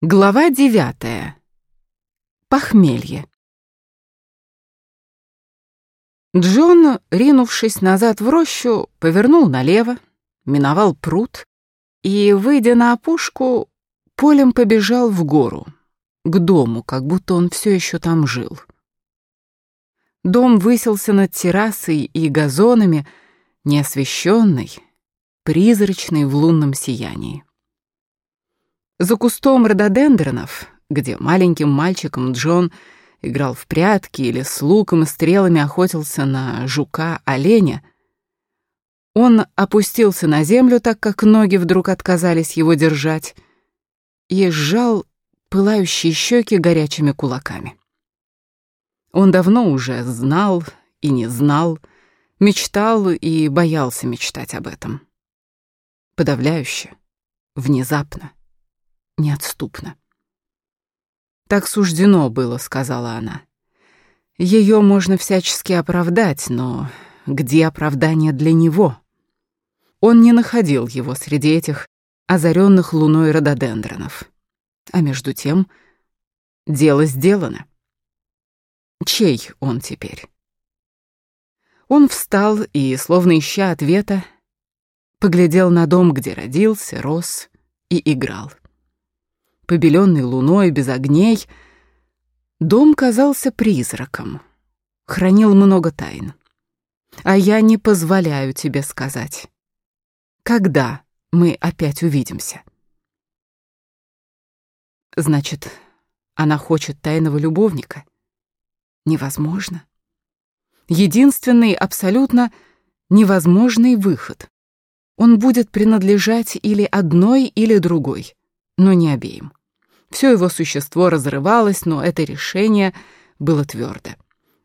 Глава девятая. Похмелье. Джон, ринувшись назад в рощу, повернул налево, миновал пруд и, выйдя на опушку, полем побежал в гору, к дому, как будто он все еще там жил. Дом высился над террасой и газонами, неосвещенный, призрачный в лунном сиянии. За кустом рододендронов, где маленьким мальчиком Джон играл в прятки или с луком и стрелами охотился на жука-оленя, он опустился на землю, так как ноги вдруг отказались его держать, и сжал пылающие щеки горячими кулаками. Он давно уже знал и не знал, мечтал и боялся мечтать об этом. Подавляюще, внезапно неотступно. «Так суждено было», — сказала она. «Ее можно всячески оправдать, но где оправдание для него?» Он не находил его среди этих озаренных луной рододендронов. А между тем дело сделано. Чей он теперь? Он встал и, словно ища ответа, поглядел на дом, где родился, рос и играл побеленный луной, без огней, дом казался призраком, хранил много тайн. А я не позволяю тебе сказать, когда мы опять увидимся. Значит, она хочет тайного любовника? Невозможно. Единственный абсолютно невозможный выход. Он будет принадлежать или одной, или другой, но не обеим. Все его существо разрывалось, но это решение было твердо.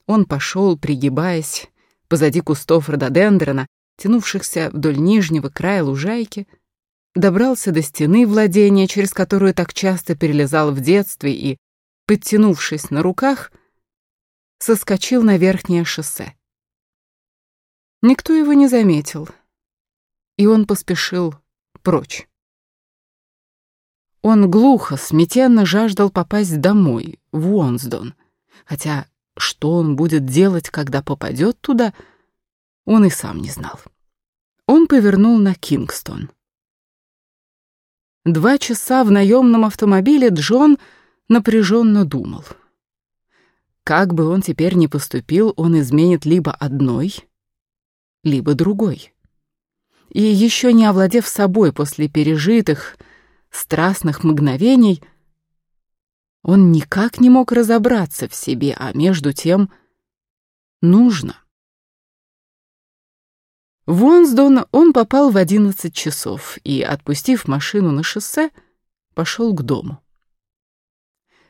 Он пошел, пригибаясь, позади кустов рододендрона, тянувшихся вдоль нижнего края лужайки, добрался до стены владения, через которую так часто перелезал в детстве и, подтянувшись на руках, соскочил на верхнее шоссе. Никто его не заметил, и он поспешил прочь. Он глухо, сметенно жаждал попасть домой, в Уонсдон. Хотя что он будет делать, когда попадет туда, он и сам не знал. Он повернул на Кингстон. Два часа в наемном автомобиле Джон напряженно думал. Как бы он теперь ни поступил, он изменит либо одной, либо другой. И еще не овладев собой после пережитых, страстных мгновений, он никак не мог разобраться в себе, а между тем нужно. В Уонсдон он попал в одиннадцать часов и, отпустив машину на шоссе, пошел к дому.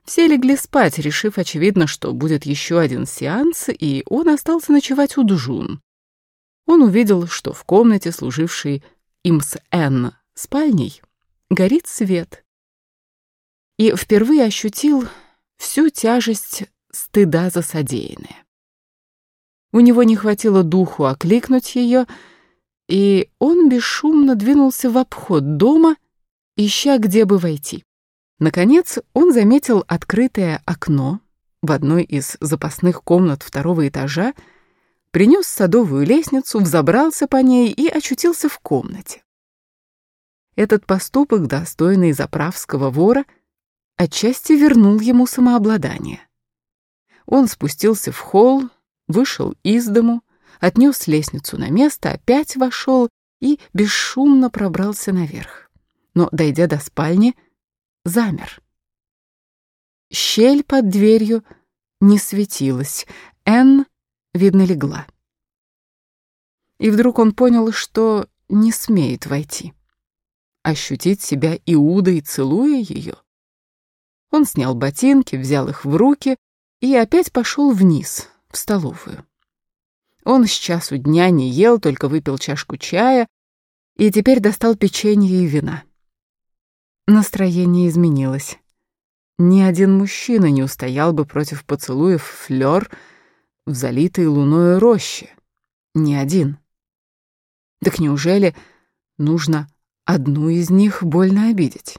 Все легли спать, решив, очевидно, что будет еще один сеанс, и он остался ночевать у Джун. Он увидел, что в комнате, служившей им с Энн спальней, горит свет. И впервые ощутил всю тяжесть стыда за содеянное. У него не хватило духу окликнуть ее, и он бесшумно двинулся в обход дома, ища, где бы войти. Наконец он заметил открытое окно в одной из запасных комнат второго этажа, принес садовую лестницу, взобрался по ней и очутился в комнате. Этот поступок, достойный заправского вора, отчасти вернул ему самообладание. Он спустился в холл, вышел из дому, отнес лестницу на место, опять вошел и бесшумно пробрался наверх. Но, дойдя до спальни, замер. Щель под дверью не светилась, Энн, видно, легла. И вдруг он понял, что не смеет войти ощутить себя Иудой, целуя ее. Он снял ботинки, взял их в руки и опять пошел вниз, в столовую. Он с часу дня не ел, только выпил чашку чая и теперь достал печенье и вина. Настроение изменилось. Ни один мужчина не устоял бы против поцелуев флёр в залитой луной роще. Ни один. Так неужели нужно Одну из них больно обидеть.